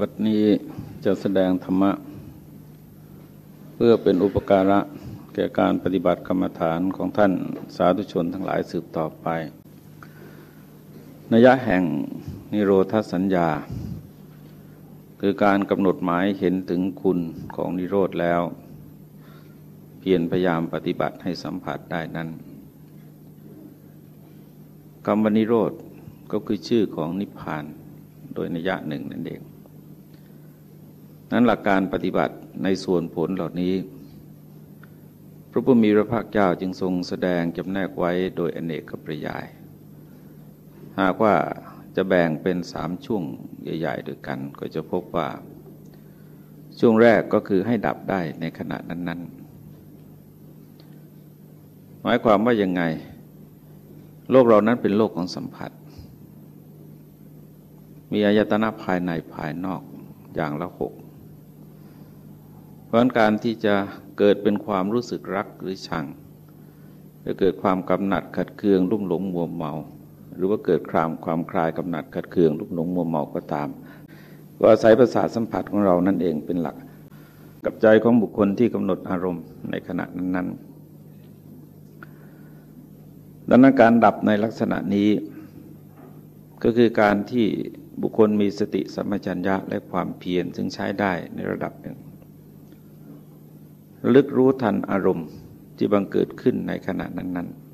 วัดนี้จะแสดงธรรมะ เพื่อเป็นอุปการะแก่การปฏิบัติกรรมฐานของท่านสาธุชนทั้งหลายสืบต่อไปนัยะแห่งนิโรธสัญญา คือการกำหนดหมายเห็นถึงคุณของนิโรธแล้ว เพียรพยายามปฏิบัติให้สัมผัสได้นั้นคำว่านิโรธก็คือชื่อของนิพพานโดยนัยะหนึ่งนั่นเอง นั้นหลักการปฏิบัติในส่วนผลเหล่านี้ พระพุทธมีพระภาคเจ้าจึงทรงแสดงจำแนกไว้โดยอเนกประยาย หากว่าจะแบ่งเป็นสามช่วงใหญ่ๆด้วยกัน ก็จะพบว่า ช่วงแรกก็คือให้ดับได้ในขณะนั้น ๆ หมายความว่ายังไง โลกเรานั้นเป็นโลกของสัมผัส มีอายตนะภายในภายนอกอย่างละหก ราะการที่จะเกิดเป็นความรู้สึกรักหรือชังจะเกิดความกำหนัดขัดเคืองรุ่มหลงมัวเมา หรือว่าเกิดความความคลายกำหนัดขัดเคืองรุ่มหลงมัวเมาก็ตาม ก็อาศัยประสาทสัมผัสของเรานั่นเองเป็นหลัก กับใจของบุคคลที่กำหนดอารมณ์ในขณะนั้นๆดังนั้นการดับในลักษณะนี้ ก็คือการที่บุคคลมีสติสัมปชัญญะและความเพียรซึ่งใช้ได้ในระดับหนึ่ง ลึกรู้ทันอารมณ์ที่บังเกิดขึ้นในขณะนั้น ๆ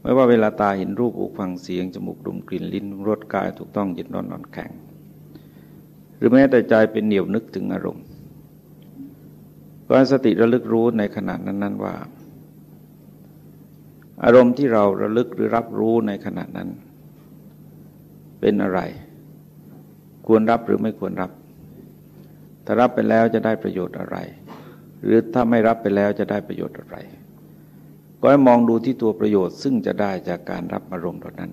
ไม่ว่าเวลาตาเห็นรูปหูฟังเสียงจมูกดมกลิ่นลิ้นรสกายถูกต้องยึดนอนนอนแข็ง หรือแม้แต่ใจเป็นเหนียวนึกถึงอารมณ์ก็สติระลึกรู้ในขณะนั้น ๆ ว่า อารมณ์ที่เราระลึกหรือรับรู้ในขณะนั้น เป็นอะไร ควรรับหรือไม่ควรรับ ถ้ารับไปแล้วจะได้ประโยชน์อะไร หรือถ้าไม่รับไปแล้วจะได้ประโยชน์อะไร ก็ให้มองดูที่ตัวประโยชน์ซึ่งจะได้จากการรับอารมณ์เหล่านั้น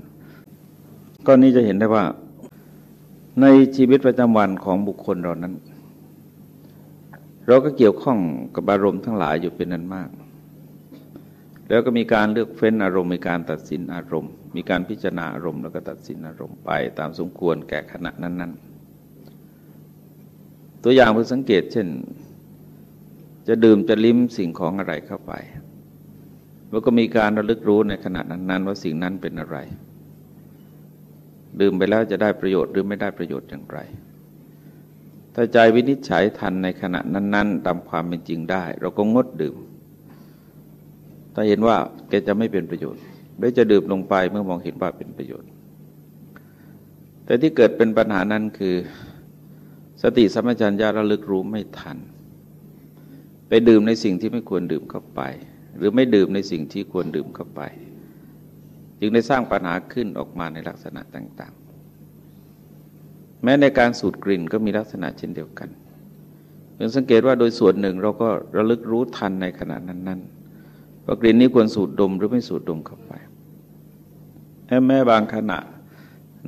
ก็นี้จะเห็นได้ว่า ในชีวิตประจำวันของบุคคลเรานั้น เราก็เกี่ยวข้องกับอารมณ์ทั้งหลายอยู่เป็นนั้นมาก แล้วก็มีการเลือกเฟ้นอารมณ์มีการตัดสินอารมณ์ มีการพิจารณาอารมณ์แล้วก็ตัดสินอารมณ์ไปตามสมควรแก่ขณะนั้น ๆ ตัวอย่างเพื่อสังเกต เช่น จะดื่มจะลิ้มสิ่งของอะไรเข้าไปแล้วก็มีการระลึกรู้ในขณะนั้นๆว่าสิ่งนั้นเป็นอะไร ดื่มไปแล้วจะได้ประโยชน์หรือไม่ได้ประโยชน์อย่างไร ถ้าใจวินิจฉัยทันในขณะนั้น ๆ ตามความเป็นจริงได้ เราก็งดดื่ม ถ้าเห็นว่าแกจะไม่เป็นประโยชน์หรือจะดื่มลงไปเมื่อมองเห็นว่าเป็นประโยชน์ แต่ที่เกิดเป็นปัญหานั้นคือ สติสัมปชัญญะระลึกรู้ไม่ทัน ไปดื่มในสิ่งที่ไม่ควรดื่มเข้าไป หรือไม่ดื่มในสิ่งที่ควรดื่มเข้าไป จึงได้สร้างปัญหาขึ้นออกมาในลักษณะต่าง ๆ แม้ในการสูดกลิ่นก็มีลักษณะเช่นเดียวกันเพียงสังเกตว่าโดยส่วนหนึ่งเราก็ระลึกรู้ทันในขณะนั้นๆว่ากลิ่นนี้ควรสูดดมหรือไม่สูดดมเข้าไปแม้บางขณะ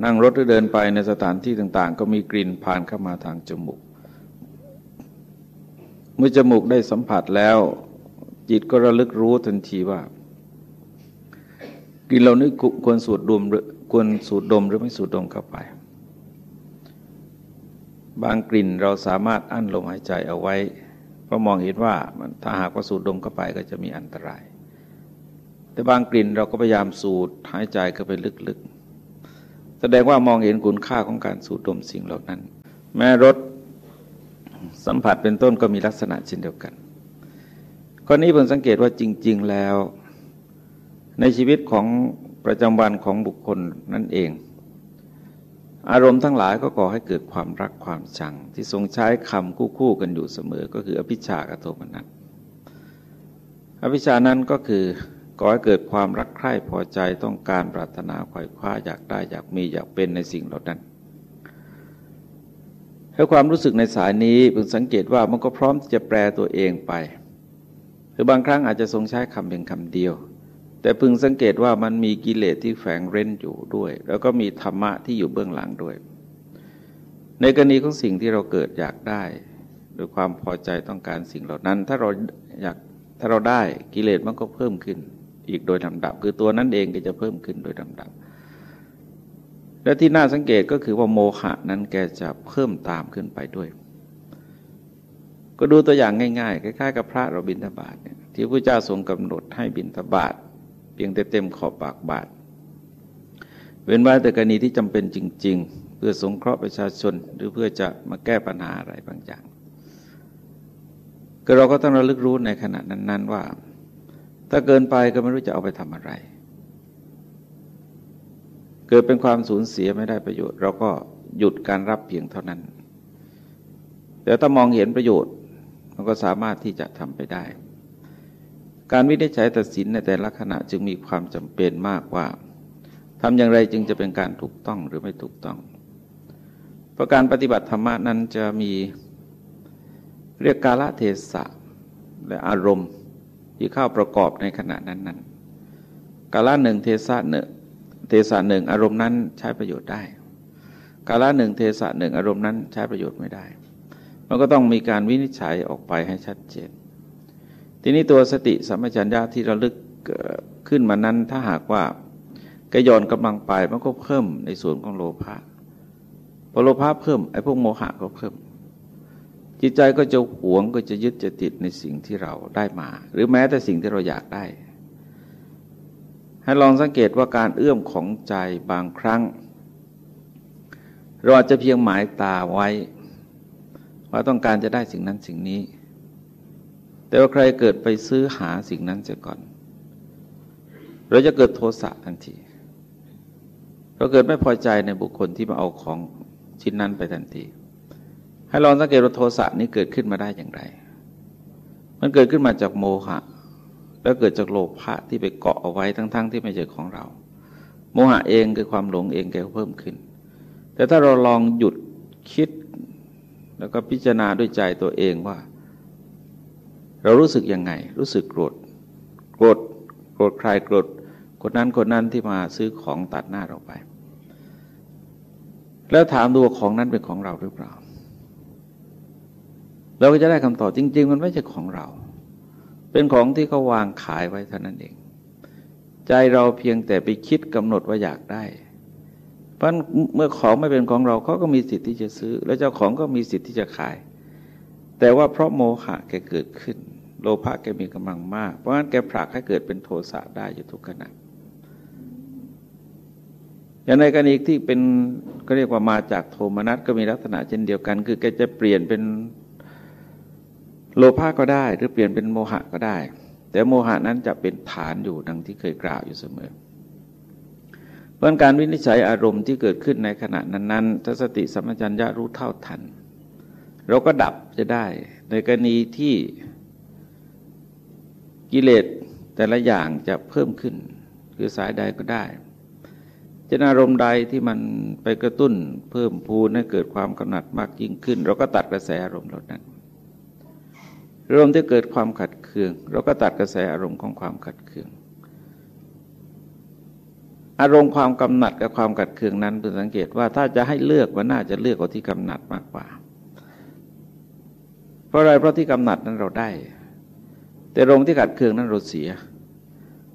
นั่งรถหรือเดินไปในสถานที่ต่าง ๆ ก็มีกลิ่นผ่านเข้ามาทางจมูก เมื่อจมูกได้สัมผัสแล้ว จิตก็ระลึกรู้ทันทีว่า กลิ่นเรานี้ควรสูดดมหรือควรสูดดมหรือไม่สูดดมเข้าไป บางกลิ่นเราสามารถอั้นลมหายใจเอาไว้ เพราะมองเห็นว่าถ้าหากว่าสูดดมเข้าไปก็จะมีอันตราย แต่บางกลิ่นเราก็พยายามสูดหายใจเข้าไปลึกๆ แสดงว่ามองเห็นคุณค่าของการสูดดมสิ่งเหล่านั้น แม้รสสัมผัสเป็นต้นก็มีลักษณะเช่นเดียวกันข้อนี้ผมสังเกตว่าจริง ๆแล้ว ในชีวิตของประจำวันของบุคคลนั่นเอง อารมณ์ทั้งหลายก็ก่อให้เกิดความรักความชัง ที่ทรงใช้คำคู่ๆกันอยู่เสมอ ก็คืออภิชากับโทมนัสอภิชานั้นก็คือ ก่อให้เกิดความรักใคร่พอใจต้องการปรารถนาขวายคว้าอยากได้อยากมีอยากเป็นในสิ่งเหล่านั้นให้ความรู้สึกในสายนี้พึงสังเกตว่ามันก็พร้อมที่จะแปลตัวเองไปคือบางครั้งอาจจะทรงใช้คำเพียงคำเดียว แต่พึงสังเกตว่ามันมีกิเลสที่แฝงเร้นอยู่ด้วย แล้วก็มีธรรมะที่อยู่เบื้องหลังด้วย ในกรณีของสิ่งที่เราเกิดอยากได้โดยความพอใจต้องการสิ่งเหล่านั้น ถ้าเราอยากถ้าเราได้กิเลสมันก็เพิ่มขึ้น อีกโดยลำดับ คือตัวนั้นเองก็จะเพิ่มขึ้นโดยลำดับ และที่น่าสังเกตก็คือว่าโมหะนั้นแกจะเพิ่มตามขึ้นไปด้วย ก็ดูตัวอย่างง่ายๆคล้ายๆกับพระเราบินทบาทเนี่ยที่พระเจ้าทรงกำหนดให้บินทบาทเพียงแต่เต็มขอบปากบาท เว้นไว้แต่กรณีที่จำเป็นจริง ๆ เพื่อสงเคราะห์ประชาชนหรือเพื่อจะมาแก้ปัญหาอะไรบางอย่างก็เราก็ต้องระลึกรู้ในขณะนั้น ๆ ว่า ถ้าเกินไปก็ไม่รู้จะเอาไปทำอะไร เกิดเป็นความสูญเสียไม่ได้ประโยชน์ เราก็หยุดการรับเพียงเท่านั้น แต่ถ้ามองเห็นประโยชน์มันก็สามารถที่จะทำไปได้ การวินิจฉัยตัดสินในแต่ละขณะจึงมีความจำเป็นมากว่าทำอย่างไรจึงจะเป็นการถูกต้องหรือไม่ถูกต้อง เพราะการปฏิบัติธรรมนั้นจะมีเรียกกาลเทศะและอารมณ์ ที่เข้าประกอบในขณะนั้นนั้นกาลหนึ่งเทศะหนึ่งเทศะหนึ่งอารมณ์นั้นใช้ประโยชน์ได้ กาลหนึ่งเทศะหนึ่งอารมณ์นั้นใช้ประโยชน์ไม่ได้ มันก็ต้องมีการวินิจฉัยออกไปให้ชัดเจน ทีนี้ตัวสติสัมปชัญญะที่ระลึกขึ้นมานั้นถ้าหากว่ากยอนกำลังไปมันก็เพิ่มในส่วนของโลภะพอโลภะเพิ่มไอ้พวกโมหะก็เพิ่ม จิตใจก็จะหวงก็จะยึดจะติดในสิ่งที่เราได้มา หรือแม้แต่สิ่งที่เราอยากได้ ให้ลองสังเกตว่าการเอื้อมของใจบางครั้ง เราอาจจะเพียงหมายตาไว้ ว่าต้องการจะได้สิ่งนั้นสิ่งนี้ แต่ว่าใครเกิดไปซื้อหาสิ่งนั้นเสียก่อน เราจะเกิดโทสะทันทีเราเกิดไม่พอใจในบุคคลที่มาเอาของชิ้นนั้นไปทันที ให้ลองสังเกตว่าโทสะนี้เกิดขึ้นมาได้อย่างไร มันเกิดขึ้นมาจากโมหะ แล้วเกิดจากโลภะที่ไปเกาะเอาไว้ทั้งๆทที่ไม่ใช่ของเรา โมหะเองคือความหลงเองแกเพิ่มขึ้น แต่ถ้าเราลองหยุดคิด แล้วก็พิจารณาด้วยใจตัวเองว่า เรารู้สึกยังไง รู้สึกโกรธ โกรธ โกรธใครโกรธ คนนั้นคนนั้นที่มาซื้อของตัดหน้าเราไป แล้วถามดูของนั้นเป็นของเราหรือเปล่า เราก็จะได้คำตอบจริง ๆ มันไม่ใช่ของเรา เป็นของที่เขาวางขายไว้เท่านั้นเอง ใจเราเพียงแต่ไปคิดกำหนดว่าอยากได้ เพราะเมื่อของไม่เป็นของเราเขาก็มีสิทธิ์ที่จะซื้อ แล้วเจ้าของก็มีสิทธิ์ที่จะขาย แต่ว่าเพราะโมหะแกเกิดขึ้น โลภะแกมีกำลังมาก เพราะฉะนั้นแกผลักให้เกิดเป็นโทสะได้อยู่ทุกขณะอย่างในกรณีที่เป็นก็เรียกว่ามาจากโทมนัสก็มีลักษณะเช่นเดียวกัน คือแกจะเปลี่ยนเป็น โลภะก็ได้หรือเปลี่ยนเป็นโมหะก็ได้ แต่โมหะนั้นจะเป็นฐานอยู่ดังที่เคยกล่าวอยู่เสมอเพราะการวินิจฉัยอารมณ์ที่เกิดขึ้นในขณะนั้นๆถ้าสติสัมปชัญญะรู้เท่าทัน เราก็ดับจะได้ ในกรณีที่กิเลสแต่ละอย่างจะเพิ่มขึ้น คือสายใดก็ได้จะอารมณ์ใดที่มันไปกระตุ้นเพิ่มพูนให้เกิดความกำหนัดมากยิ่งขึ้น เราก็ตัดกระแสอารมณ์เหล่านั้น อารมณ์ที่เกิดความขัดเคือง เราก็ตัดกระแสอารมณ์ของความขัดเคือง อารมณ์ความกำหนัดกับความขัดเคืองนั้นเป็นสังเกตว่าถ้าจะให้เลือกว่าน่าจะเลือกเอาที่กำหนัดมากกว่า เพราะอะไรเพราะที่กำหนัดนั้นเราได้ แต่อารมณ์ที่ขัดเคืองนั้นเราเสีย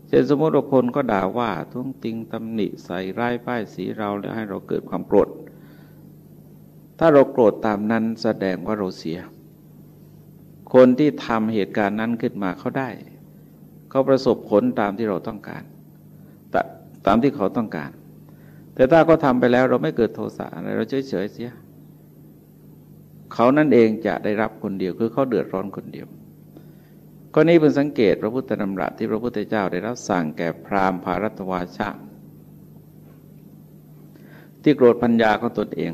เช่นสมมติว่าคนก็ด่าว่าทุ่งติงตำหนิใส่ร้ายป้ายสีเราแล้วให้เราเกิดความโกรธ ถ้าเราโกรธตามนั้นแสดงว่าเราเสีย คนที่ทำเหตุการณ์นั้นขึ้นมาเขาได้ เขาประสบผลตามที่เราต้องการตามที่เขาต้องการ แต่ถ้าเขาทาไปแล้วเราไม่เกิดโทสะอะไรเราเฉยเฉยเสียเขานั่นเองจะได้รับคนเดียวคือเขาเดือดร้อนคนเดียวข้อนี้เป็นสังเกตพระพุทธธรรมรัที่พระพุทธเจ้าได้รับสั่งแก่พราหมณ์ภารัตวาชาที่โกรธปัญญาของตนเอง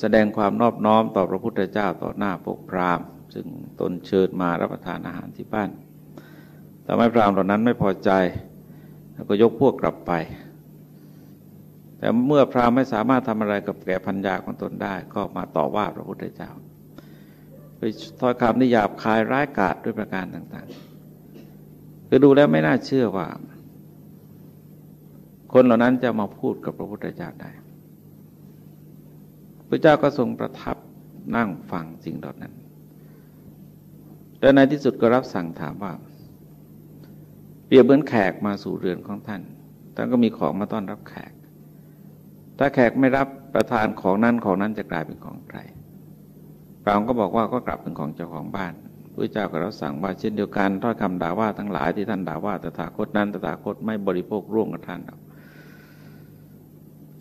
แสดงความนอบน้อมต่อพระพุทธเจ้าต่อหน้าพวกพราหมณ์ ซึ่งตนเชิญมารับประทานอาหารที่บ้านแต่ไม่พราหมณ์เหล่านั้นไม่พอใจ แล้วก็ยกพวกกลับไป แต่เมื่อพราหมณ์ไม่สามารถทำอะไรกับแก่พัญญาของตนได้ ก็มาต่อว่าพระพุทธเจ้าไปทอยคำนิยาบคายร้ายกาจด้วยประการต่าง ๆ คือดูแล้วไม่น่าเชื่อว่า คนเหล่านั้นจะมาพูดกับพระพุทธเจ้าได้ พระเจ้าก็ทรงประทับนั่งฟังสิ่งเหล่านั้นแต่ในที่สุดก็รับสั่งถามว่า เปรียบเหมือนแขกมาสู่เรือนของท่าน ท่านก็มีของมาต้อนรับแขก ถ้าแขกไม่รับประทานของนั้นของนั้นจะกลายเป็นของใครพระองค์ก็บอกว่าก็กลับเป็นของเจ้าของบ้านพระเจ้าก็รับสั่งว่าเช่นเดียวกันถ้อยคำด่าว่าทั้งหลายที่ท่านด่าว่าตถาคตนั้นตถาคตไม่บริโภคร่วมกับท่าน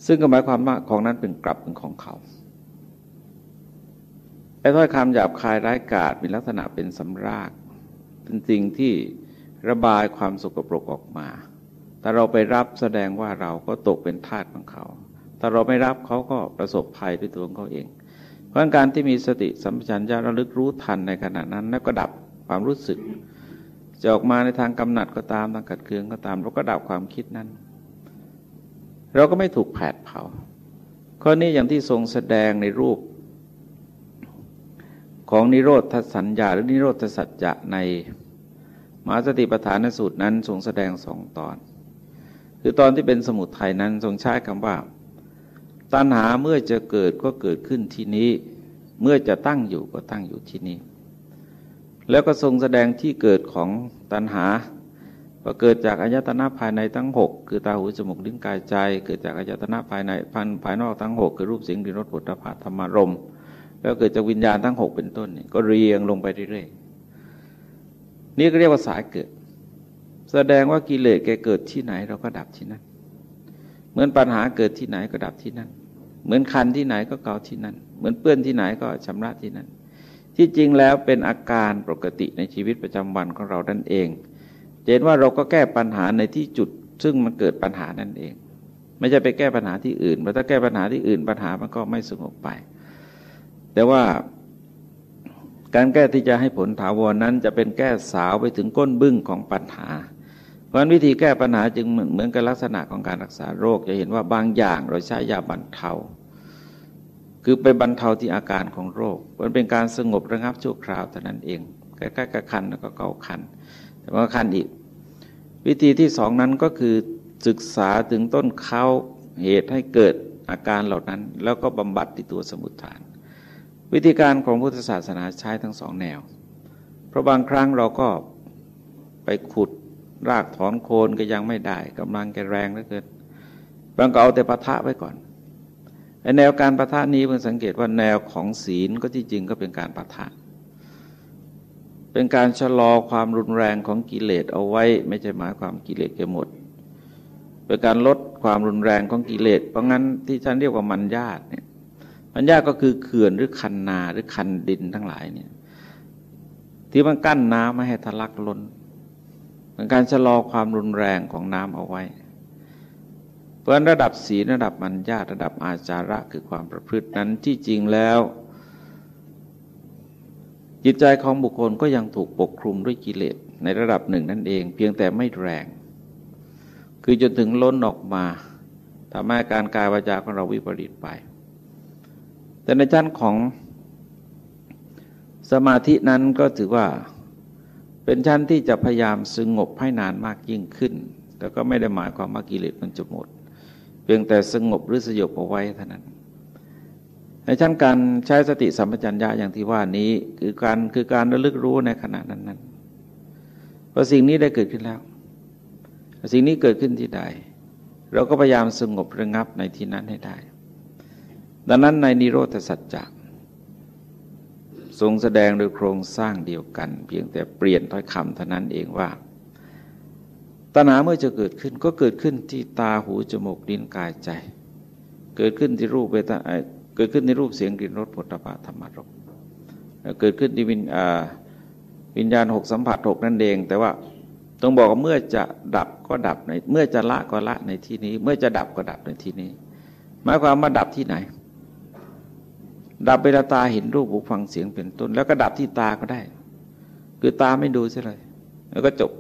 ซึ่งก็หมายความว่าของนั้นเป็นกลับเป็นของเขา ถ้อยคำหยาบคายร้ายกาจมีลักษณะเป็นสำราก เป็นสิ่งที่ระบายความสกปรกออกมาถ้าเราไปรับแสดงว่าเราก็ตกเป็นทาสของเขาถ้าเราไม่รับเขาก็ประสบภัยด้วยตัวของเขาเอง เพราะการที่มีสติสัมปชัญญะระลึกรู้ทันในขณะนั้นแล้วก็ดับความรู้สึก จะออกมาในทางกำหนัดก็ตามทางกัดเคืองก็ตามเราก็ดับความคิดนั้น เราก็ไม่ถูกแผดเผาข้อนี้อย่างที่ทรงแสดงในรูป ของนิโรธสัญญาหรือนิโรธสัจจะในมหาสติปัฏฐานสูตรนั้นทรงแสดงสองตอน คือตอนที่เป็นสมุทัยนั้นทรงใช้คำว่า ตัณหาเมื่อจะเกิดก็เกิดขึ้นที่นี้ เมื่อจะตั้งอยู่ก็ตั้งอยู่ที่นี้ แล้วก็ทรงแสดงที่เกิดของตัณหาก็เกิดจากอายตนะภายในทั้งหกคือตาหูจมูกลิ้นกายใจ เกิดจากอายตนะภายในพันภายนอกทั้งหกคือรูปเสียงดินรสปุถะภาธรรมารมแล้วเกิดจากวิญญาณทั้งหกเป็นต้นนี่ก็เรียงลงไปเรื่อยๆนี่ก็เรียกว่าสายเกิด แสดงว่ากิเลสแกเกิดที่ไหน เราก็ดับที่นั่น เหมือนปัญหาเกิดที่ไหนก็ดับที่นั่น เหมือนคันที่ไหนก็เกาที่นั่น เหมือนเปื้อนที่ไหนก็ชำระที่นั่น ที่จริงแล้วเป็นอาการปกติในชีวิตประจำวันของเรานั่นเองเห็นว่าเราก็แก้ปัญหาในที่จุด ซึ่งมันเกิดปัญหานั่นเอง ไม่ใช่ไปแก้ปัญหาที่อื่นเพราะถ้าแก้ปัญหาที่อื่นปัญหามันก็ไม่สงบไป แต่ว่าการแก้ที่จะให้ผลถาวรนั้น จะเป็นแก้สาวไปถึงก้นบึ้งของปัญหา เพราะวิธีแก้ปัญหาจึงเหมือนเหมือนกับลักษณะของการรักษาโรค จะเห็นว่าบางอย่างเราใช้ยาบรรเทา คือไปบรรเทาที่อาการของโรค มันเป็นการสงบระงับชั่วคราวเท่านั้นเองใกล้ๆกับคันแล้วก็เกาคัน แต่ว่าคันอีก วิธีที่สองนั้นก็คือศึกษาถึงต้นเขาเหตุให้เกิดอาการเหล่านั้น แล้วก็บำบัดที่ตัวสมุทฐาน วิธีการของพุทธศาสนาใช้ทั้งสองแนว เพราะบางครั้งเราก็ไปขุดรากถอนโคนก็ยังไม่ได้กำลังแกแรงเหลือเกินบางก็เอาแต่ปะทะไว้ก่อนไอแนวการปะทะนี้เพิ่งสังเกตว่าแนวของศีลก็ที่จริงก็เป็นการปะทะ เป็นการชะลอความรุนแรงของกิเลสเอาไว้ ไม่ใช่หมายความกิเลสแกหมด เป็นการลดความรุนแรงของกิเลสเพราะงั้นที่ฉันเรียกว่ามันญาติเนี่ย ปัญญาก็คือเขื่อนหรือคันนาหรือคันดินทั้งหลายเนี่ยที่มันกั้นน้ำไม่ให้ทะลักล้นเป็นการชะลอความรุนแรงของน้ำเอาไว้เพราะระดับศีลระดับมัญญาระดับอาจาระคือความประพฤตินั้นที่จริงแล้ว จิตใจของบุคคลก็ยังถูกปกคลุมด้วยกิเลสในระดับหนึ่งนั่นเอง เพียงแต่ไม่แรง คือจนถึงล้นออกมาทำให้การกายวาจาของเราวิปริตไป แต่ในชั้นของสมาธินั้นก็ถือว่าเป็นชั้นที่จะพยายามสงบให้นานมากยิ่งขึ้น แต่ก็ไม่ได้หมายความว่ากิเลสมันจะหมด เพียงแต่สงบหรือสยบเอาไว้เท่านั้น ในชั้นการใช้สติสัมปชัญญะอย่างที่ว่านี้คือการคือการระลึกรู้ในขณะนั้นนั้นพอสิ่งนี้ได้เกิดขึ้นแล้ว สิ่งนี้เกิดขึ้นที่ใด เราก็พยายามสงบระงับในที่นั้นให้ได้ ดังนั้นในนิโรธสัจจะทรงแสดงโดยโครงสร้างเดียวกัน เพียงแต่เปลี่ยนถ้อยคำเท่านั้นเองว่าตัณหาเมื่อจะเกิดขึ้นก็เกิดขึ้นที่ตาหูจมูกลิ้นกายใจ เกิดขึ้นที่รูปเวทนาเกิดขึ้นในรูปเสียงกลิ่นรสผลิภัณฑ์ธรรมารมเกิดขึ้นที่วิญวิญญาณหกสัมผัสหกนั่นเอง แต่ว่าต้องบอกว่าเมื่อจะดับก็ดับในเมื่อจะละก็ละในที่นี้ เมื่อจะดับก็ดับในที่นี้หมายความว่าดับที่ไหน ดับเวลาตาเห็นรูปหูฟังเสียงเป็นต้น แล้วก็ดับที่ตาก็ได้ คือตาไม่ดูใช่เลย แล้วก็จบ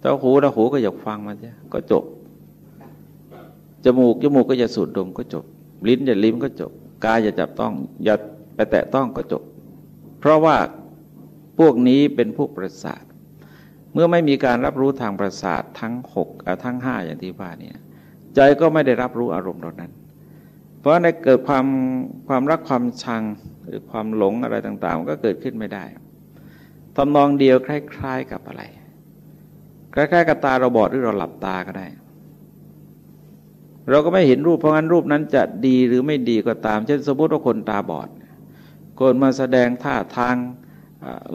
ถ้าหูถ้าหูก็อยากฟังมันใช่ก็จบจมูกจมูกก็จะสูดดมก็จบ ลิ้นจะลิ้มก็จบกายจะจับต้อง อย่าไปแตะต้องก็จบ เพราะว่าพวกนี้เป็นพวกประสาท เมื่อไม่มีการรับรู้ทางประสาททั้งหกทั้งห้าอย่างที่ว่าเนี่ยใจก็ไม่ได้รับรู้อารมณ์เหล่านั้น เพราะในเกิดความความรักความชังหรือความหลงอะไรต่างๆมันก็เกิดขึ้นไม่ได้ทำนองเดียวคล้าย ๆ กับอะไรคล้ายๆกับตาเราบอดหรือเราหลับตาก็ได้ เราก็ไม่เห็นรูปเพราะงั้นรูปนั้นจะดีหรือไม่ดีก็ตาม เช่นสมมติว่าคนตาบอดคนมาแสดงท่าทาง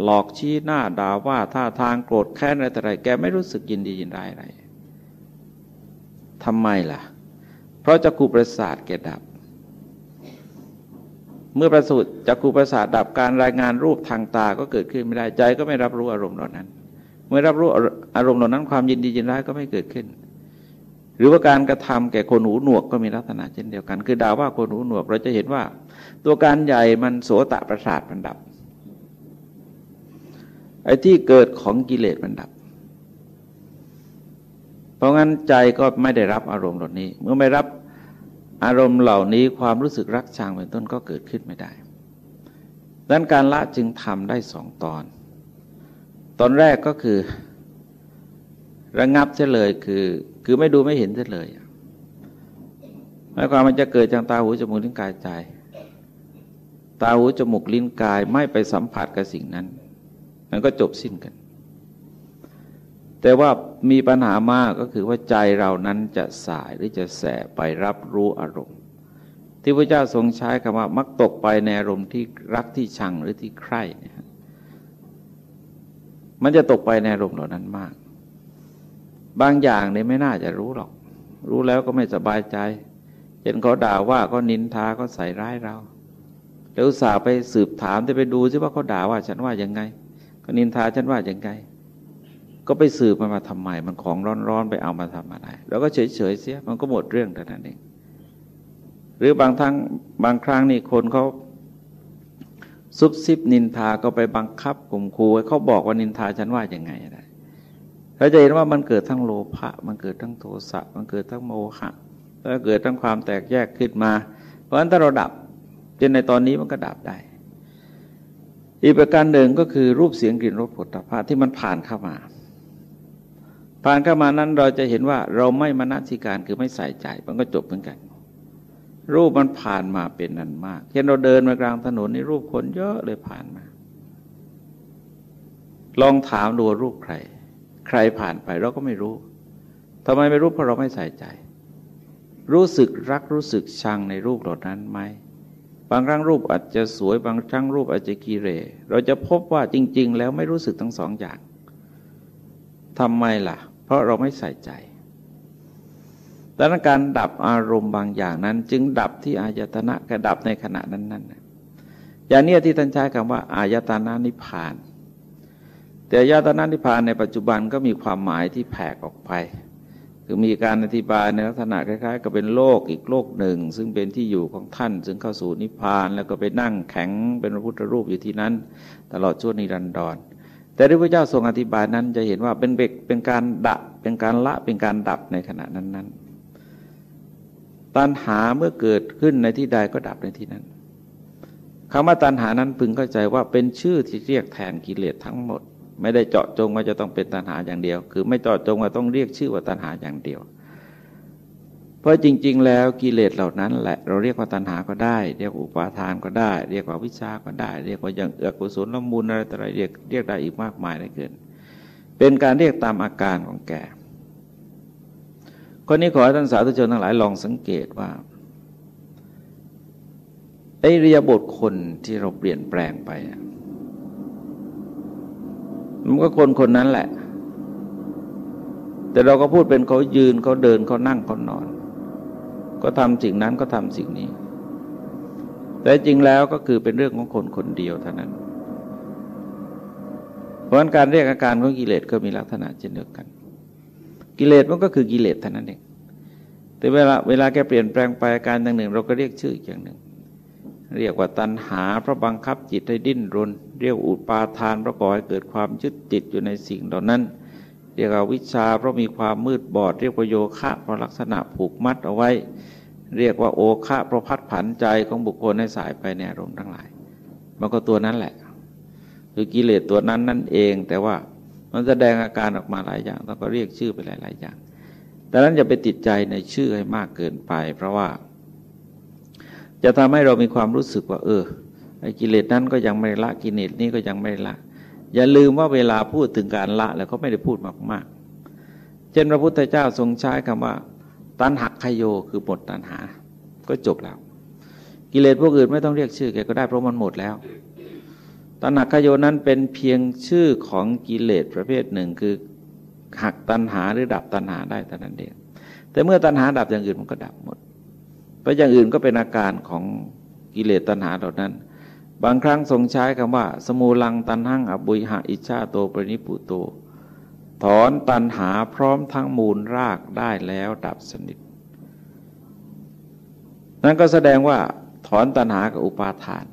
หลอกชี้หน้าด่าว่าท่าทางโกรธแค้นอะไรแต่ไรแกไม่รู้สึกยินดียินร้ายอะไรทำไมล่ะ เพราะจักรูประสาทแกดับ เมื่อประสูติจักรูประสาทดับการรายงานรูปทางตาก็เกิดขึ้นไม่ได้ใจก็ไม่รับรู้อารมณ์เหล่านั้น เมื่อรับรู้อารมณ์เหล่านั้นความยินดียินร้ายก็ไม่เกิดขึ้น หรือว่าการกระทำแก่คนหูหนวกก็มีลักษณะเช่นเดียวกัน คือด่าว่าคนหูหนวกเราจะเห็นว่า ตัวการใหญ่มันโสตะประสาทมันดับไอ้ที่เกิดของกิเลสมันดับ เพราะงั้นใจก็ไม่ได้รับอารมณ์เหล่านี้ เมื่อไม่รับ อารมณ์เหล่านี้ความรู้สึกรักชังเป็นต้นก็เกิดขึ้นไม่ได้ดังนั้นการละจึงทำได้สองตอน ตอนแรกก็คือระงับเฉลยคือคือไม่ดูไม่เห็นเฉลยหมายความมันจะเกิดจากตาหูจมูกลิ้นกายใจ ตาหูจมูกลิ้นกายไม่ไปสัมผัสกับสิ่งนั้น มันก็จบสิ้นกัน แต่ว่ามีปัญหามากก็คือว่าใจเรานั้นจะสายหรือจะแสไปรับรู้อารมณ์ ที่พระเจ้าทรงใช้คำว่า มักตกไปในอารมณ์ที่รักที่ชังหรือที่ใคร่เนี่ยมันจะตกไปในอารมณ์เหล่านั้นมาก บางอย่างเนี่ยไม่น่าจะรู้หรอก รู้แล้วก็ไม่สบายใจเห็นเขาด่าว่าก็นินทาก็ใส่ร้ายเราแล้วสาไปสืบถามจะไปดูซิว่าเขาด่าว่าฉันว่ายังไงก็นินทาฉันว่าย่างไง ก็ไปสืบมันมาทำไมมันของร้อนๆไปเอามาทำอะไร แล้วก็เฉยๆเสียมันก็หมดเรื่องแต่นั้นเองหรือบางทั้งบางครั้งนี่คนเขาซุบซิบนินทาก็ไปบังคับกลุ่มครูเขาบอกว่านินทาฉันว่าอย่างไงอะไรเราจะเห็นว่ามันเกิดทั้งโลภะมันเกิดทั้งโทสะมันเกิดทั้งโมหะแล้วเกิดทั้งความแตกแยกขึ้นมา เพราะฉะนั้นถ้าเราดับจนในตอนนี้มันก็ดับได้ อีกประการหนึ่งก็คือรูปเสียงกลิ่นรสผลิตภัณฑ์ที่มันผ่านเข้ามา ผ่านเข้ามานั้นเราจะเห็นว่าเราไม่มานัสิการคือไม่ใส่ใจ มันก็จบเหมือนกัน รูปมันผ่านมาเป็นนันมากเช่นเราเดินมากลางถนนนี่รูปคนเยอะเลยผ่านมา ลองถามดูรูปใคร ใครผ่านไปเราก็ไม่รู้ทำไมไม่รู้เพราะเราไม่ใส่ใจ รู้สึกรักรู้สึกชังในรูปเหล่านั้นไหมบางครั้งรูปอาจจะสวยบางครั้งรูปอาจจะกีเร เราจะพบว่าจริง ๆ แล้วไม่รู้สึกทั้งสองอย่างทำไมล่ะ เพราะเราไม่ใส่ใจดังนั้นการดับอารมณ์บางอย่างนั้น จึงดับที่อายตนะกระดับในขณะนั้นๆอย่างนี้ที่ท่านใช้คำว่าอายตนะนิพพาน แต่อายตนะนิพพานในปัจจุบันก็มีความหมายที่แผ่ออกไป คือมีการอธิบายในลักษณะคล้ายๆ กับเป็นโลกอีกโลกหนึ่ง ซึ่งเป็นที่อยู่ของท่าน ซึ่งเข้าสู่นิพพาน แล้วก็ไปนั่งแข็งเป็นพระพุทธรูปอยู่ที่นั้น ตลอดช่วงนิรันดร แต่ที่พระเจ้าทรงอธิบายนั้นจะเห็นว่าเป็นเบกเป็นการดับเป็นการละเป็นการดับในขณะนั้นๆตัณหาเมื่อเกิดขึ้นในที่ใดก็ดับในที่นั้นคำว่าตัณหานั้นพึงเข้าใจว่าเป็นชื่อที่เรียกแทนกิเลสทั้งหมด ไม่ได้เจาะจงว่าจะต้องเป็นตัณหาอย่างเดียว คือไม่เจาะจงว่าต้องเรียกชื่อว่าตัณหาอย่างเดียว เพราะจริง ๆ แล้วกิเลสเหล่านั้นแหละเราเรียกว่าตัณหาก็ได้ เรียกอุปาทานก็ได้ เรียกว่าวิชาก็ได้ เรียกว่าอย่างเอือกุศลละมูลอะไรต่ออะไรเรียกเรียกได้อีกมากมายเลยเกิน เป็นการเรียกตามอาการของแกคนนี้ขอให้ท่านสาธุชนทั้งหลายลองสังเกตว่าไอเรียบทคนที่เราเปลี่ยนแปลงไปมันก็คนคนนั้นแหละ แต่เราก็พูดเป็นเขายืนเขาเดินเขานั่งเขานอน ก็ทำสิ่งนั้นก็ทำสิ่งนี้ แต่จริงแล้วก็คือเป็นเรื่องของคนคนเดียวเท่านั้น เพราะการเรียกอาการของกิเลสก็มีลักษณะเช่นเดียวกัน กิเลสมันก็คือกิเลสเท่านั้นเองแต่เวลาเวลาแกเปลี่ยนแปลงไปอาการอย่างหนึ่ง เราก็เรียกชื่ออีกอย่างหนึ่ง เรียกว่าตัณหาเพราะบังคับจิตให้ดิ้นรน เรียกอุปาทานเพระก่อให้เกิดความยึดติดอยู่ในสิ่งเหล่านั้น เรียกว่าวิชาเพราะมีความมืดบอด เรียกว่าโยคะเพราะลักษณะผูกมัดเอาไว้ เรียกว่าโอคะเพราะพัดผันใจของบุคคลในสายไปในอารมณ์ทั้งหลาย มันก็ตัวนั้นแหละ คือกิเลสตัวนั้นนั่นเอง แต่ว่ามันแสดงอาการออกมาหลายอย่างเราก็เรียกชื่อไปหลาย ๆ อย่างดังนั้นอย่าไปติดใจในชื่อให้มากเกินไป เพราะว่า จะทำให้เรามีความรู้สึกว่า เออไอ้กิเลสนั้นก็ยังไม่ละกิเลสนี้ก็ยังไม่ละ อย่าลืมว่าเวลาพูดถึงการละแล้วเขาไม่ได้พูดมากๆ เช่นพระพุทธเจ้าทรงใช้คำว่า ตันหักขยโยคือหมดตันหา ก็จบแล้ว กิเลสพวกอื่นไม่ต้องเรียกชื่อแกก็ได้เพราะมันหมดแล้ว ตันหักขยโยนั้นเป็นเพียงชื่อของกิเลสประเภทหนึ่งคือหักตันหาหรือดับตันหาได้แต่นั้นเองแต่เมื่อตันหาดับอย่างอื่นมันก็ดับหมด เพราะอย่างอื่นก็เป็นอาการของกิเลสตัณหาเหล่านั้น บางครั้งทรงใช้คำว่า สมูลังตันหังอบุยหะอิชาโตปรินิปุโต ถอนตันหาพร้อมทั้งมูลรากได้แล้วดับสนิท นั่นก็แสดงว่า ถอนตันหากับอุปาทาน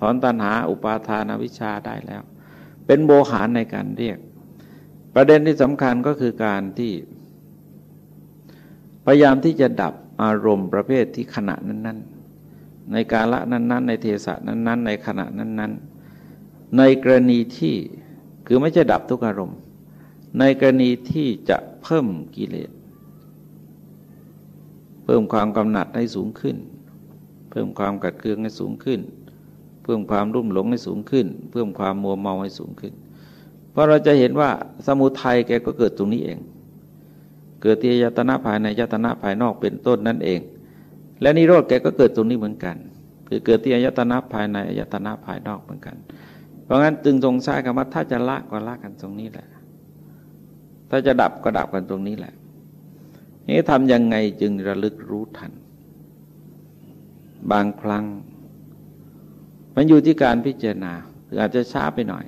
ถอนตันหาอุปาทานวิชาได้แล้ว เป็นโบหารในการเรียก ประเด็นที่สำคัญก็คือการที่ พยายามที่จะดับอารมณ์ประเภทที่ขณะนั้น ๆ ในกาละนั้น ๆ ในเทศะนั้น ๆ ในขณะนั้น ๆ ในกรณีที่คือไม่จะดับทุกอารมณ์ ในกรณีที่จะเพิ่มกิเลส เพิ่มความกำหนัดให้สูงขึ้น เพิ่มความกัดเคืองให้สูงขึ้น เพิ่มความรุ่มหลงให้สูงขึ้น เพิ่มความมัวเมาให้สูงขึ้น เพราะเราจะเห็นว่าสมุทัยแกก็เกิดตรงนี้เอง เกิดที่ยตนะภายในยตนะภายนอกเป็นต้นนั่นเอง และนิโรธแกก็เกิดตรงนี้เหมือนกัน คือเกิดที่อายตนะภายในอายตนะภายนอกเหมือนกัน เพราะงั้นจึงทรงใช้คำว่าถ้าจะละก็ละกันตรงนี้แหละ ถ้าจะดับก็ดับกันตรงนี้แหละนี่ทำยังไงจึงระลึกรู้ทัน บางครั้ง มันอยู่ที่การพิจารณารืออาจจะช้าไปหน่อย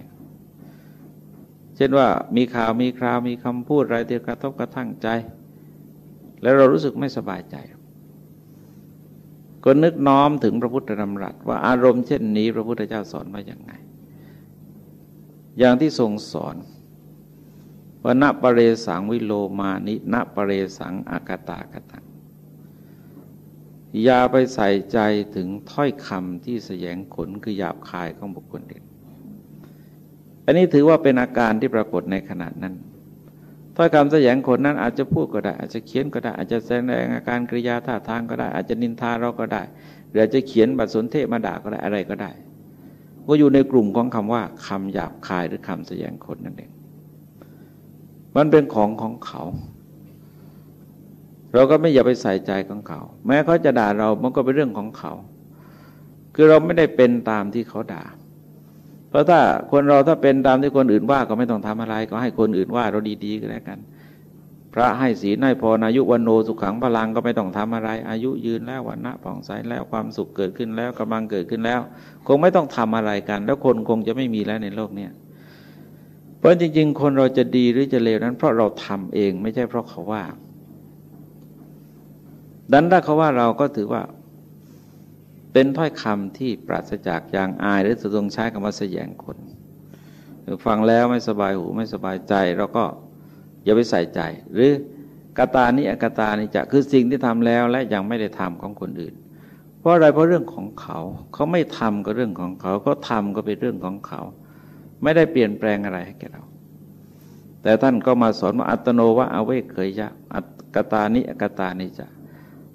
เช่นว่ามีข่าวมีคราวมีคำพูดอะไรที่กระทบกระทั่งใจ แล้วเรารู้สึกไม่สบายใจ ก็นึกน้อมถึงพระพุทธธรรมรัตว่าอารมณ์เช่นนี้ พระพุทธเจ้าสอนมาอย่างไง อย่างที่ทรงสอนว่าณปเรสังวิโลมานิณปเรสังอากตากตังอย่าไปใส่ใจถึงถ้อยคำที่แสยงขนคือหยาบคายของบุคคลเด็กอันนี้ถือว่าเป็นอาการที่ปรากฏในขณะนั้น ถ้อยคำแสดงคนนั้นอาจจะพูดก็ได้ อาจจะเขียนก็ได้ อาจจะแสดงอาการกริยาท่าทางก็ได้ อาจจะนินทาเราก็ได้หรืออาจจะเขียนบัตรสนเทศมาด่าก็ได้อะไรก็ได้ก็อยู่ในกลุ่มของคำว่าคำหยาบคายหรือคำแสดงคนนั่นเองมันเป็นของของเขา เราก็ไม่อย่าไปใส่ใจของเขา แม้เขาจะด่าเรามันก็เป็นเรื่องของเขา คือเราไม่ได้เป็นตามที่เขาด่า เพราะถ้าคนเราถ้าเป็นตามที่คนอื่นว่าก็ไม่ต้องทำอะไร ก็ให้คนอื่นว่าเราดีๆก็แล้วกัน พระให้ศีลให้พรอายุวันโนสุขังพลังก็ไม่ต้องทำอะไร อายุยืนแล้ววันณะผ่องใสแล้วความสุขเกิดขึ้นแล้วกำลังเกิดขึ้นแล้ว คงไม่ต้องทำอะไรกัน แล้วคนคงจะไม่มีแล้วในโลกเนี้ยเพราะจริง ๆ คนเราจะดีหรือจะเลวนั้น เพราะเราทำเองไม่ใช่เพราะเขาว่าดันถ้าเขาว่าเราก็ถือว่า เป็นถ้อยคำที่ปราศจากยางอาย หรือทรงใช้คำว่าเสยงคนฟังแล้วไม่สบายหูไม่สบายใจเราก็อย่าไปใส่ใจ หรือกตานิอกตานิจะคือสิ่งที่ทำแล้วและยังไม่ได้ทำของคนอื่น เพราะอะไรเพราะเรื่องของเขาเขาไม่ทำก็เรื่องของเขาเขาทำก็เป็นเรื่องของเขา ไม่ได้เปลี่ยนแปลงอะไรให้แกเรา แต่ท่านก็มาสอนว่าอัตโนวะอเวกเคยยะอัตกตานิอกตานิจะ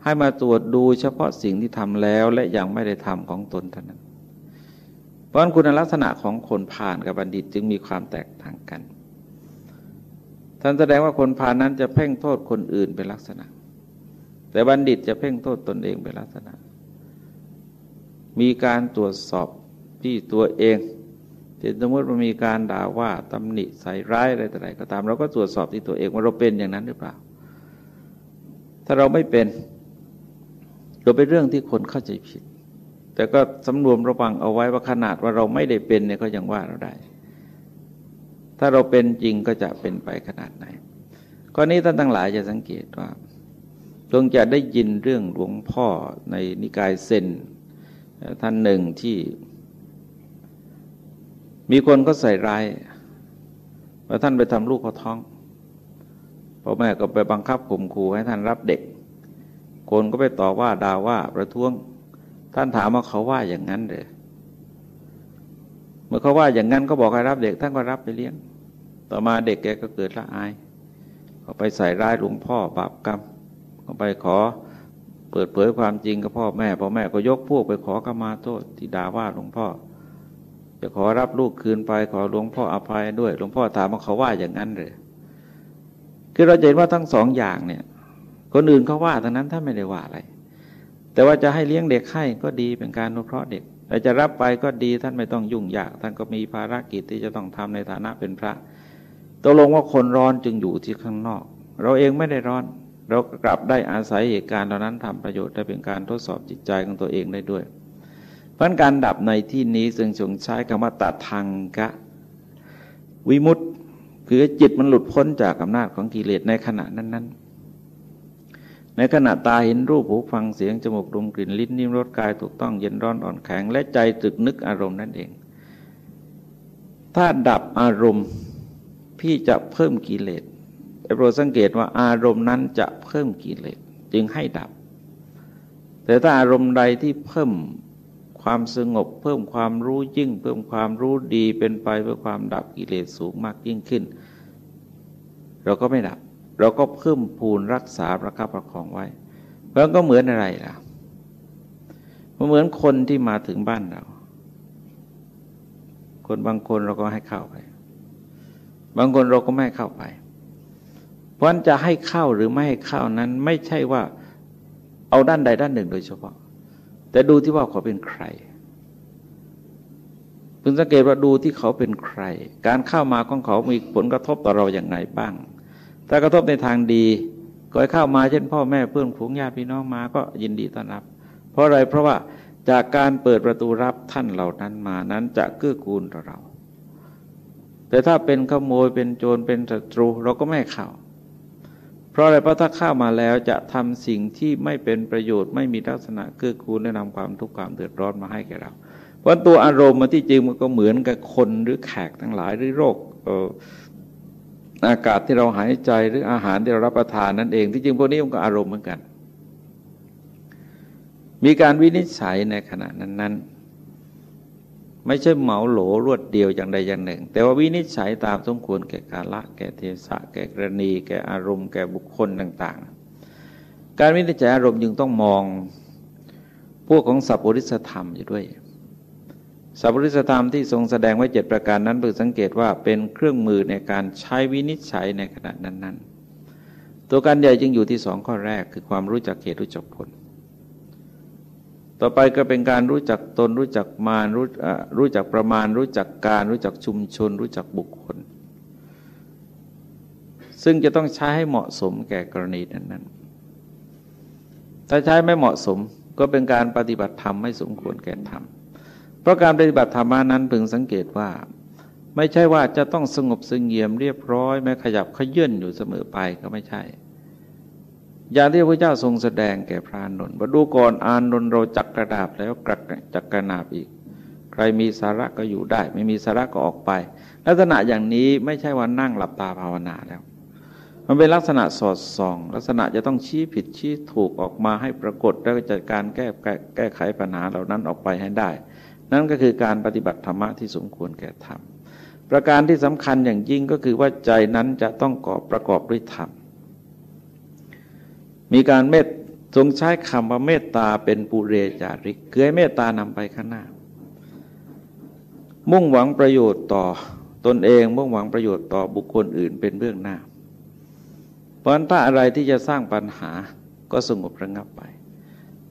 ให้มาตรวจดูเฉพาะสิ่งที่ทำแล้วและยังไม่ได้ทำของตนเท่านั้น เพราะคุณลักษณะของคนผ่านกับบัณฑิตจึงมีความแตกต่างกัน ท่านแสดงว่าคนผ่านนั้นจะเพ่งโทษคนอื่นเป็นลักษณะ แต่บัณฑิตจะเพ่งโทษตนเองเป็นลักษณะ มีการตรวจสอบที่ตัวเองเช่นสมมติว่ามีการด่าว่าตำหนิใส่ร้ายอะไรต่ออะไรก็ตาม เราก็ตรวจสอบที่ตัวเองว่าเราเป็นอย่างนั้นหรือเปล่า ถ้าเราไม่เป็น ก็เป็นเรื่องที่คนเข้าใจผิด แต่ก็สำรวมระวังเอาไว้ว่าขนาดว่าเราไม่ได้เป็นเนี่ยก็ยังว่าเราได้ ถ้าเราเป็นจริงก็จะเป็นไปขนาดไหนข้อนี้ท่านทั้งหลายจะสังเกตว่าจงจะได้ยินเรื่องหลวงพ่อในนิกายเซนท่านหนึ่งที่ มีคนก็ใส่ร้ายว่าท่านไปทำลูกเขาท้องพ่อแม่ก็ไปบังคับข่มขู่ให้ท่านรับเด็ก คนก็ไปต่อว่าด่าว่าประท้วง ท่านถามว่าเขาว่าอย่างนั้นเลยเมื่อเขาว่าอย่างนั้นก็บอกให้รับเด็กท่านก็รับไปเลี้ยง ต่อมาเด็กแกก็เกิดละอายเขาไปใส่ร้ายหลวงพ่อบาปกรรมเขาไปขอเปิดเผยความจริงกับพ่อแม่พ่อแม่ก็ยกพวกไปขอกมาโทษที่ด่าว่าหลวงพ่อ จะขอรับลูกคืนไปขอหลวงพ่ออภัยด้วย หลวงพ่อถามว่าเขาว่าอย่างนั้นเลยคือเราเห็นว่าทั้งสองอย่างเนี่ย คนอื่นเขาว่าทั้งนั้นท่านไม่ได้ว่าอะไร แต่ว่าจะให้เลี้ยงเด็กให้ก็ดีเป็นการนุเคราะห์เด็กแต่จะรับไปก็ดีท่านไม่ต้องยุ่งยาก ท่านก็มีภารกิจที่จะต้องทำในฐานะเป็นพระตกลงว่าคนร้อนจึงอยู่ที่ข้างนอก เราเองไม่ได้ร้อน เรากลับได้อาศัยเหตุการณ์เหล่านั้นทำประโยชน์ได้เป็นการทดสอบจิตใจของตัวเองได้ด้วย เพราะการดับในที่นี้ซึ่งชงใช้คำว่าตัดทางกะ วิมุตต์คือจิตมันหลุดพ้นจากอำนาจของกิเลสในขณะนั้นๆ ในขณะตาเห็นรูปหูฟังเสียงจมูกดมกลิ่นลิ้นนิ้มรสกายถูกต้องเย็นร้อนอ่อนแข็ง และใจตึกนึกอารมณ์นั่นเอง ถ้าดับอารมณ์พี่จะเพิ่มกิเลสแต่โปรดสังเกตว่าอารมณ์นั้นจะเพิ่มกิเลสจึงให้ดับ แต่ถ้าอารมณ์ใดที่เพิ่มความสงบ เพิ่มความรู้ยิ่ง เพิ่มความรู้ดีเป็นไปเพื่อความดับกิเลสสูงมากยิ่งขึ้น เราก็ไม่ดับ เราก็เพิ่มพูนรักษาประคับประคองไว้เพราะก็เหมือนอะไรล่ะเหมือนคนที่มาถึงบ้านเรา คนบางคนเราก็ให้เข้าไป บางคนเราก็ไม่เข้าไป เพราะนั้นจะให้เข้าหรือไม่ให้เข้านั้น ไม่ใช่ว่าเอาด้านใดด้านหนึ่งโดยเฉพาะ แต่ดูที่ว่าเขาเป็นใครพึงสังเกตว่าดูที่เขาเป็นใคร การเข้ามาของเขามีผลกระทบต่อเราอย่างไรบ้าง ถ้ากระทบในทางดีก็ให้เข้ามาเช่นพ่อแม่เพื่อนฝูงญาติพี่น้องมาก็ยินดีต้อนรับ เพราะอะไรเพราะว่าจากการเปิดประตูรับท่านเหล่านั้นมานั้นจะเกื้อกูลต่อเรา แต่ถ้าเป็นขโมยเป็นโจรเป็นศัตรูเราก็ไม่เข้า เพราะอะไรเพราะถ้าเข้ามาแล้วจะทำสิ่งที่ไม่เป็นประโยชน์ไม่มีลักษณะเกื้อกูลแนะนำความทุกข์ความเดือดร้อนมาให้แก่เรา เพราะตัวอารมณ์มาที่จริงมันก็เหมือนกับคนหรือแขกทั้งหลายหรือโรค อากาศที่เราหายใจหรืออาหารที่เรารับประทานนั่นเอง ที่จริงพวกนี้มันก็อารมณ์เหมือนกัน มีการวินิจฉัยในขณะนั้น ๆ ไม่ใช่เหมาโหลรวดเดียวอย่างใดอย่างหนึ่ง แต่ว่าวินิจฉัยตามสมควรแก่กาละ แก่เทศะแก่กรณี แก่อารมณ์แก่บุคคลต่าง ๆ การวินิจฉัยอารมณ์จึงต้องมอง พวกของสัพพุริสธรรมอยู่ด้วย สัพพุริสธรรมที่ทรงแสดงไว้เจ็ดประการนั้นเพื่อสังเกตว่าเป็นเครื่องมือในการใช้วินิจฉัยในขณะนั้น ๆ ตัวการใหญ่จึงอยู่ที่สองข้อแรกคือความรู้จักเหตุรู้จักผล ต่อไปก็เป็นการรู้จักตนรู้จักมารรู้รู้จักประมาณ รู้จักการ รู้จักชุมชน รู้จักบุคคล ซึ่งจะต้องใช้ให้เหมาะสมแก่กรณีนั้นๆถ้าใช้ไม่เหมาะสมก็เป็นการปฏิบัติธรรมไม่สมควรแก่ธรรม ราะการปฏิบัติธรรมนั้นพึงสังเกตว่า ไม่ใช่ว่าจะต้องสงบสงเงียมเรียบร้อยไม่ขยับขยื่นอยู่เสมอไปก็ไม่ใช่ อย่างที่พระเจ้าทรงแสดงแก่พระนนท์ว่าดูก่อนอานนท์เราจักกระดาบแล้วกระจักกระนาบอีก ใครมีสาระก็อยู่ได้ ไม่มีสาระก็ออกไป ลักษณะอย่างนี้ไม่ใช่ว่านั่งหลับตาภาวนาแล้ว มันเป็นลักษณะสอดส่อง ลักษณะจะต้องชี้ผิดชี้ถูกออกมาให้ปรากฏแล้วจัดการแก้แก้ไขปัญหาเหล่านั้นออกไปให้ได้ นั่นก็คือการปฏิบัติธรรมะที่สมควรแก่ธรรมประการที่สำคัญอย่างยิ่งก็คือว่าใจนั้นจะต้องกอบประกอบด้วยธรรมมีการเมตทรงใช้คำว่าเมตตาเป็นปุเรจาริกคือให้เมตตานำไปข้างหน้า มุ่งหวังประโยชน์ต่อตนเอง มุ่งหวังประโยชน์ต่อบุคคลอื่นเป็นเบื้องหน้า เพราะฉะนั้นถ้าอะไรที่จะสร้างปัญหาก็สงบระงับไป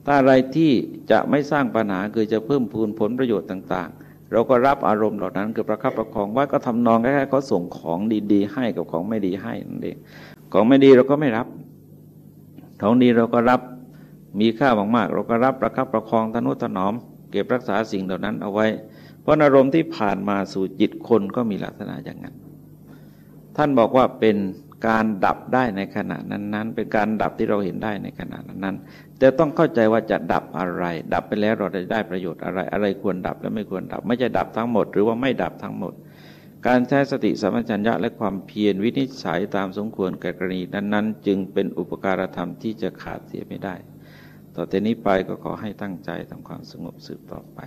ถ้าอะไรที่จะไม่สร้างปัญหาคือจะเพิ่มพูนผลประโยชน์ต่าง ๆ เราก็รับอารมณ์เหล่านั้นคือประคับประคองว่าก็ทำนองแค่เขาส่งของดีๆ ให้กับของไม่ดีให้นั่นเองของไม่ดีเราก็ไม่รับ ของดีเราก็รับมีค่ามากๆ เราก็รับประคับประคองทนุถนอม เก็บรักษาสิ่งเหล่านั้นเอาไว้ เพราะอารมณ์ที่ผ่านมาสู่จิตคนก็มีลักษณะอย่างนั้น ท่านบอกว่าเป็น การดับได้ในขณะนั้นๆ เป็นการดับที่เราเห็นได้ในขณะนั้นๆแต่ต้องเข้าใจว่าจะดับอะไร ดับไปแล้วเราจะได้ประโยชน์อะไร อะไรควรดับและไม่ควรดับ ไม่จะดับทั้งหมด หรือว่าไม่ดับทั้งหมด การใช้สติสัมปชัญญะและความเพียรวินิจฉัยตามสมควรแก่กรณีนั้นๆ จึงเป็นอุปการธรรมที่จะขาดเสียไม่ได้ ต่อแต่นี้ไปก็ขอให้ตั้งใจทำความสงบสืบต่อไป